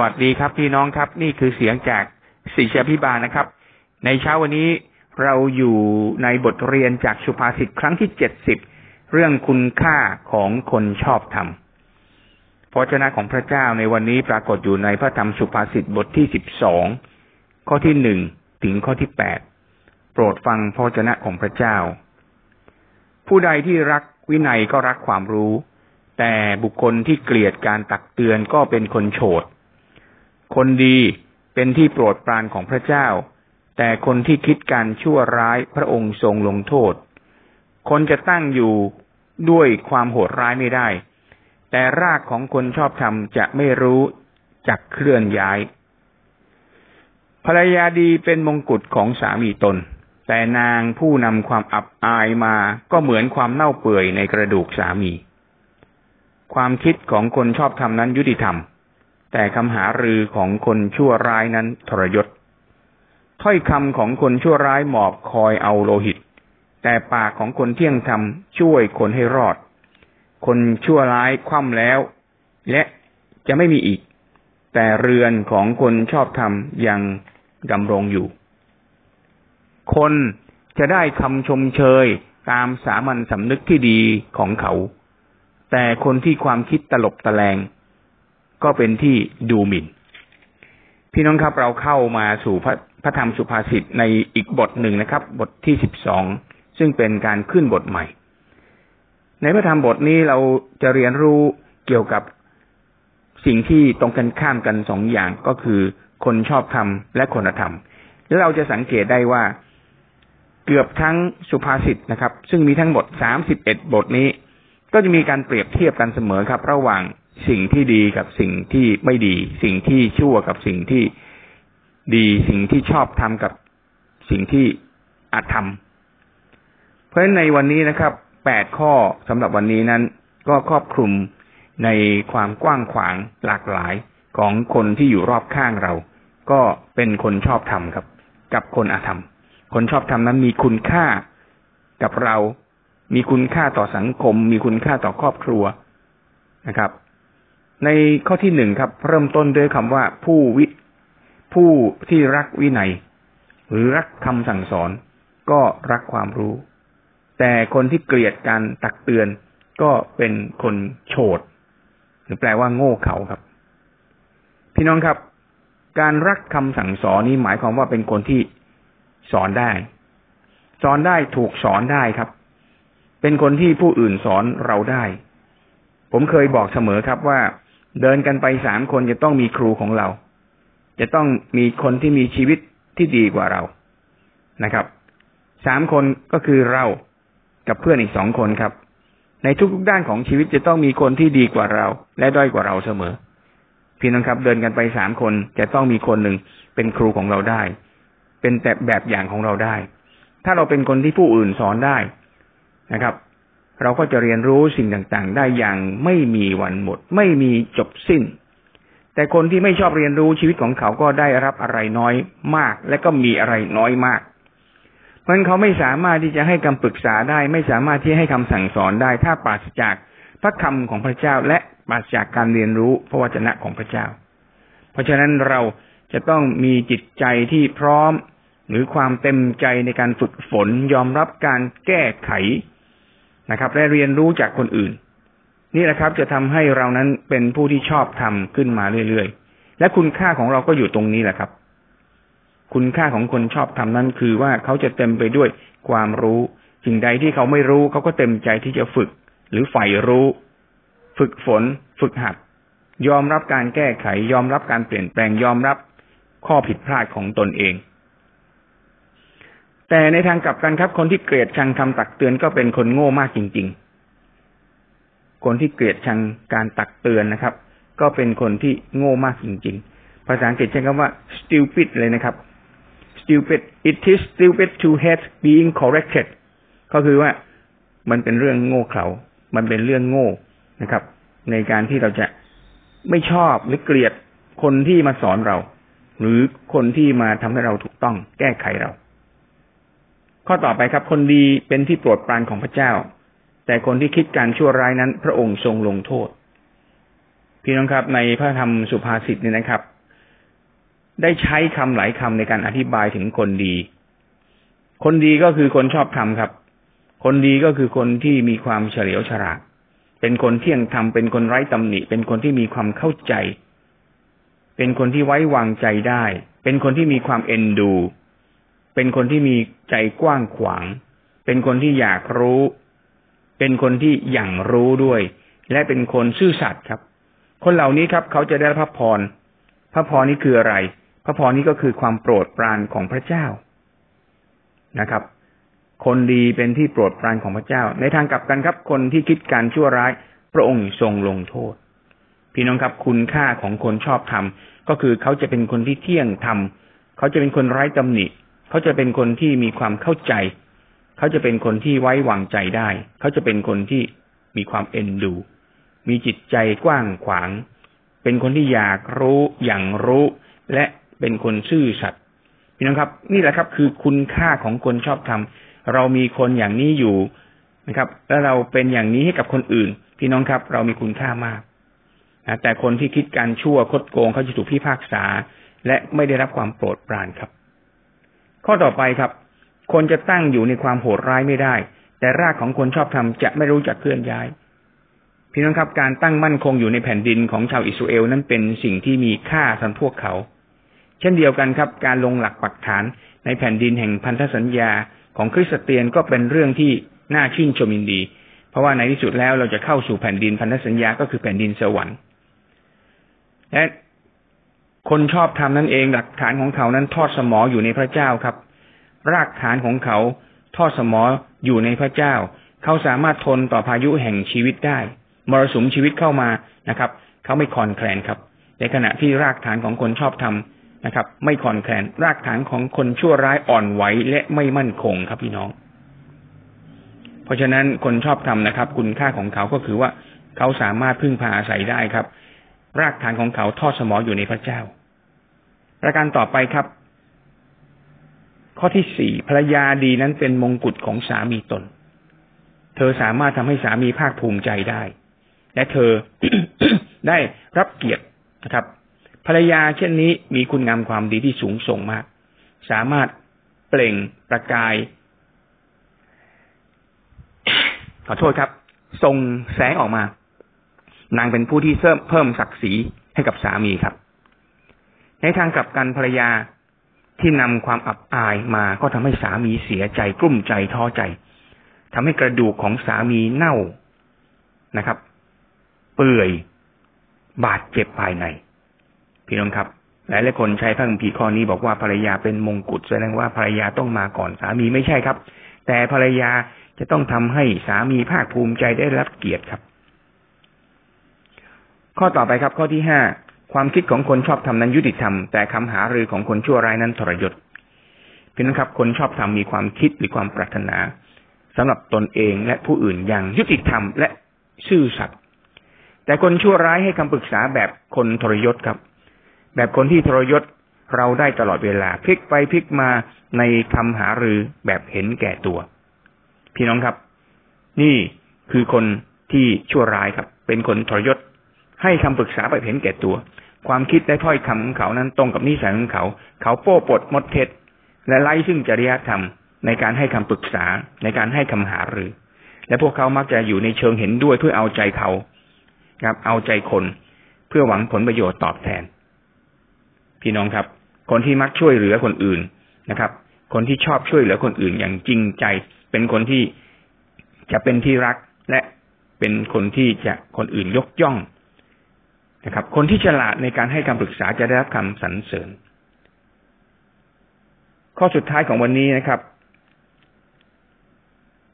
วัสดีครับพี่น้องครับ นี่คือเสียงจากศิษยพิบาลนะครับ ในเช้าวันนี้เราอยู่ในบทเรียนจากสุภาษิตครั้งที่เจ็ดสิบเรื่องคุณค่าของคนชอบธรรมพระเจ้าของพระเจ้าในวันนี้ปรากฏอยู่ในพระธรรมสุภาษิตบทที่สิบสองข้อที่หนึ่งถึงข้อที่แปดโปรดฟังพระเจ้าของพระเจ้า ผู้ใดที่รักวินัยก็รักความรู้ แต่บุคคลที่เกลียดการตักเตือนก็เป็นคนโฉด คนดีเป็นที่โปรดปรานของพระเจ้า แต่คนที่คิดการชั่วร้ายพระองค์ทรงลงโทษ คนจะตั้งอยู่ด้วยความโหดร้ายไม่ได้ แต่รากของคนชอบธรรมจะไม่รู้จักเคลื่อนย้าย ภรรยาดีเป็นมงกุฎของสามีตน แต่นางผู้นำความอับอายมาก็เหมือนความเน่าเปื่อยในกระดูกสามี ความคิดของคนชอบธรรมนั้นยุติธรรม แต่คำหารือของคนชั่วร้ายนั้นทรยศ ถ้อยคำของคนชั่วร้ายหมอบคอยเอาโลหิต แต่ปากของคนเที่ยงธรรมช่วยคนให้รอด คนชั่วร้ายคว่ำแล้ว และจะไม่มีอีก แต่เรือนของคนชอบธรรมยังดำรงอยู่ คนจะได้คำชมเชยตามสามัญสำนึกที่ดีของเขา แต่คนที่ความคิดตลบตะแลง ก็เป็นที่ดูหมิ่น พี่น้องครับเราเข้ามาสู่พระพระธรรมสุภาษิตในอีกบทหนึ่งนะครับ บทที่สิบสองซึ่งเป็นการขึ้นบทใหม่ ในพระธรรมบทนี้เราจะเรียนรู้เกี่ยวกับสิ่งที่ตรงกันข้ามกันสองอย่างก็คือคนชอบธรรมและคนธรรม แล้วเราจะสังเกตได้ว่าเกือบทั้งสุภาษิตนะครับ ซึ่งมีทั้งหมดสามสิบเอ็ดบทนี้ ก็จะมีการเปรียบเทียบกันเสมอครับ ระหว่าง สิ่งที่ดีกับสิ่งที่ไม่ดี สิ่งที่ชั่วกับสิ่งที่ดีสิ่งที่ชอบทำกับสิ่งที่อาจทำเพราะฉะนั้นในวันนี้นะครับแปดข้อสำหรับวันนี้นั้น ก็ครอบคลุมในความกว้างขวางหลากหลายของคนที่อยู่รอบข้างเรา ก็เป็นคนชอบทำครับ กับคนอาธรรม คนชอบทำนั้นมีคุณค่ากับเรา มีคุณค่าต่อสังคม มีคุณค่าต่อครอบครัวนะครับ ในข้อที่หนึ่งครับ เริ่มต้นด้วยคำว่าผู้วิผู้ที่รักวินัย หรือรักคำสั่งสอน ก็รักความรู้ แต่คนที่เกลียดการตักเตือน ก็เป็นคนโฉดหรือแปลว่าโง่เขาครับ พี่น้องครับ การรักคำสั่งสอนนี้หมายความว่าเป็นคนที่สอนได้ สอนได้ถูกสอนได้ครับ เป็นคนที่ผู้อื่นสอนเราได้ ผมเคยบอกเสมอครับว่า เดินกันไปสามคนจะต้องมีครูของเรา จะต้องมีคนที่มีชีวิตที่ดีกว่าเรานะครับสามคนก็คือเรากับเพื่อนอีกสองคนครับ ในทุกๆด้านของชีวิตจะต้องมีคนที่ดีกว่าเรา และด้อยกว่าเราเสมอ พี่น้องครับ เดินกันไปสามคนจะต้องมีคนหนึ่งเป็นครูของเราได้ เป็นแต่แบบอย่างของเราได้ ถ้าเราเป็นคนที่ผู้อื่นสอนได้นะครับ เราก็จะเรียนรู้สิ่งต่างๆ ได้อย่างไม่มีวันหมด ไม่มีจบสิ้น แต่คนที่ไม่ชอบเรียนรู้ชีวิตของเขาก็ได้รับอะไรน้อยมาก และก็มีอะไรน้อยมาก เพราะเขาไม่สามารถที่จะให้คำปรึกษาได้ ไม่สามารถที่ให้คำสั่งสอนได้ ถ้าปราศจากพระคำของพระเจ้า และปราศจากการเรียนรู้พระวจนะของพระเจ้า เพราะฉะนั้นเราจะต้องมีจิตใจที่พร้อม หรือความเต็มใจในการฝึกฝนยอมรับการแก้ไข นะครับและเรียนรู้จากคนอื่น นี่แหละครับ จะทำให้เรานั้นเป็นผู้ที่ชอบทำขึ้นมาเรื่อยๆ และคุณค่าของเราก็อยู่ตรงนี้แหละครับ คุณค่าของคนชอบทำนั้นคือว่าเขาจะเต็มไปด้วยความรู้สิ่งใดที่เขาไม่รู้เขาก็เต็มใจที่จะฝึก หรือใฝ่รู้ ฝึกฝน ฝึกหัด ยอมรับการแก้ไข ยอมรับการเปลี่ยนแปลงยอมรับข้อผิดพลาดของตนเอง แต่ในทางกลับกันครับ คนที่เกลียดชังคำตักเตือนก็เป็นคนโง่มากจริง ๆ คนที่เกลียดชังการตักเตือนนะครับ ก็เป็นคนที่โง่มากจริง ๆ ภาษาอังกฤษใช้คำว่า stupid เลยนะครับ stupid it is stupid to hate being corrected ก็คือว่ามันเป็นเรื่องโง่เขลา มันเป็นเรื่องโง่นะครับ ในการที่เราจะไม่ชอบหรือเกลียดคนที่มาสอนเรา หรือคนที่มาทำให้เราถูกต้องแก้ไขเรา ข้อต่อไปครับ คนดีเป็นที่โปรดปรานของพระเจ้า แต่คนที่คิดการชั่วร้ายนั้น พระองค์ทรงลงโทษ พี่น้องครับ ในพระธรรมสุภาษิตนี่นะครับ ได้ใช้คำหลายคำในการอธิบายถึงคนดี คนดีก็คือคนชอบธรรมครับ คนดีก็คือคนที่มีความเฉลียวฉลาดเป็นคนเที่ยงธรรมเป็นคนไร้ตำหนิ เป็นคนที่มีความเข้าใจ เป็นคนที่ไว้วางใจได้ เป็นคนที่มีความเอ็นดู เป็นคนที่มีใจกว้างขวาง เป็นคนที่อยากรู้ เป็นคนที่อยางรู้ด้วย และเป็นคนซื่อสัตย์ครับ คนเหล่านี้ครับ เขาจะได้พระพร พระพรนี้คืออะไร พระพรนี้ก็คือความโปรดปรานของพระเจ้านะครับ คนดีเป็นที่โปรดปรานของพระเจ้า ในทางกลับกันครับ คนที่คิดการชั่วร้าย พระองค์ทรงลงโทษ พี่น้องครับคุณค่าของคนชอบธรรมก็คือเขาจะเป็นคนที่เที่ยงธรรมเขาจะเป็นคนไร้ตำหนิ เขาจะเป็นคนที่มีความเข้าใจ เขาจะเป็นคนที่ไว้วางใจได้ เขาจะเป็นคนที่มีความเอ็นดู มีจิตใจกว้างขวาง เป็นคนที่อยากรู้อย่างรู้ และเป็นคนซื่อสัตย์พี่น้องครับ นี่แหละครับ คือคุณค่าของคนชอบธรรมเรามีคนอย่างนี้อยู่นะครับ แล้วเราเป็นอย่างนี้ให้กับคนอื่น พี่น้องครับ เรามีคุณค่ามากนะแต่คนที่คิดการชั่วคดโกงเขาจะถูกพิพากษา และไม่ได้รับความโปรดปรานครับ ข้อต่อไปครับ คนจะตั้งอยู่ในความโหดร้ายไม่ได้ แต่รากของคนชอบทำจะไม่รู้จักเคลื่อนย้ายพี่น้องครับการตั้งมั่นคงอยู่ในแผ่นดินของชาวอิสราเอลนั้นเป็นสิ่งที่มีค่าสำหรับพวกเขา เช่นเดียวกันครับ การลงหลักปักฐานในแผ่นดินแห่งพันธสัญญาของคริสเตียนก็เป็นเรื่องที่น่าชื่นชมยินดี เพราะว่าในที่สุดแล้วเราจะเข้าสู่แผ่นดินพันธสัญญาก็คือแผ่นดินสวรรค์และ คนชอบทำนั่นเองหลักฐานของเขานั้นทอดสมออยู่ในพระเจ้าครับ รากฐานของเขาทอดสมออยู่ในพระเจ้า เขาสามารถทนต่อพายุแห่งชีวิตได้มรสุมชีวิตเข้ามานะครับ เขาไม่คลอนแคลนครับ ในขณะที่รากฐานของคนชอบทำนะครับ ไม่คอนแคลนรากฐานของคนชั่วร้ายอ่อนไหวและไม่มั่นคงครับพี่น้อง เพราะฉะนั้นคนชอบทำนะครับ คุณค่าของเขาก็คือว่าเขาสามารถพึ่งพาอาศัยได้ครับ รากฐานของเขาทอดสมออยู่ในพระเจ้า ประการต่อไปครับ ข้อที่สี่ภรรยาดีนั้นเป็นมงกุฎของสามีตน เธอสามารถทำให้สามีภาคภูมิใจได้ และเธอได้รับเกียรตินะครับ ภรรยาเช่นนี้มีคุณงามความดีที่สูงส่งมาก สามารถเปล่งประกาย ขอโทษครับส่งแสงออกมา นางเป็นผู้ที่เพิ่มเพิ่มศักดิ์ศรีให้กับสามีครับ ในทางกลับกันภรรยาที่นำความอับอายมาก็ทำให้สามีเสียใจกลุ้มใจท้อใจทำให้กระดูกของสามีเน่านะครับ เปื่อยบาดเจ็บภายใน พี่น้องครับ หลายหลายคนใช้พระคัมภีร์ข้อนี้บอกว่าภรรยาเป็นมงกุฎแสดงว่าภรรยาต้องมาก่อนสามีไม่ใช่ครับ แต่ภรรยาจะต้องทำให้สามีภาคภูมิใจได้รับเกียรติครับ ข้อต่อไปครับ ข้อที่ห้าความคิดของคนชอบทำนั้นยุติธรรม แต่คำหารือของคนชั่วร้ายนั้นทรยศพี่น้องครับ คนชอบทำมีความคิดหรือความปรารถนาสำหรับตนเองและผู้อื่นอย่างยุติธรรมและซื่อสัตย์แต่คนชั่วร้ายให้คำปรึกษาแบบคนทรยศครับ แบบคนที่ทรยศเราได้ตลอดเวลาพลิกไปพลิกมาในคำหารือแบบเห็นแก่ตัว พี่น้องครับ นี่คือคนที่ชั่วร้ายครับ เป็นคนทรยศ ให้คำปรึกษาแบบเห็นแก่ตัว ความคิดและถ้อยคำของเขานั้นตรงกับนิสัยของเขา เขาโป้ปดมดเท็จ และไล่ซึ่งจริยธรรมในการให้คำปรึกษาในการให้คำหารือ และพวกเขามักจะอยู่ในเชิงเห็นด้วยเพื่อเอาใจเขาครับ เอาใจคนเพื่อหวังผลประโยชน์ตอบแทน พี่น้องครับ คนที่มักช่วยเหลือคนอื่นนะครับ คนที่ชอบช่วยเหลือคนอื่นอย่างจริงใจ เป็นคนที่จะเป็นที่รักและเป็นคนที่จะคนอื่นยกย่อง นะครับ คนที่ฉลาดในการให้คำปรึกษาจะได้รับคำสรรเสริญ ข้อสุดท้ายของวันนี้นะครับ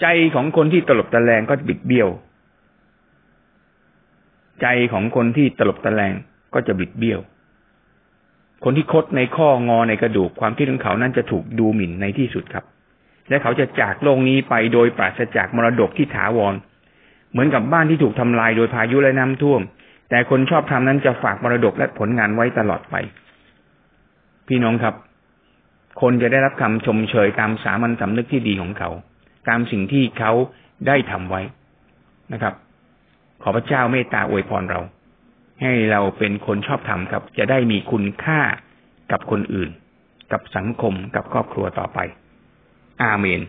ใจของคนที่ตลบตะแลงก็บิดเบี้ยว ใจของคนที่ตลบตะแลงก็จะบิดเบี้ยว คนที่คดในข้องอในกระดูกความคิดของเขานั้นจะถูกดูหมิ่นในที่สุดครับ และเขาจะจากโลกนี้ไปโดยปราศจากมรดกที่ถาวร เหมือนกับบ้านที่ถูกทำลายโดยพายุและน้ำท่วม แต่คนชอบทำนั้นจะฝากมรดกและผลงานไว้ตลอดไป พี่น้องครับ คนจะได้รับคำชมเชยตามสามัญสำนึกที่ดีของเขา ตามสิ่งที่เขาได้ทำไว้นะครับ ขอพระเจ้าเมตตาอวยพรเรา ให้เราเป็นคนชอบธรรมครับ จะได้มีคุณค่ากับคนอื่น กับสังคมกับครอบครัวต่อไป อาเมน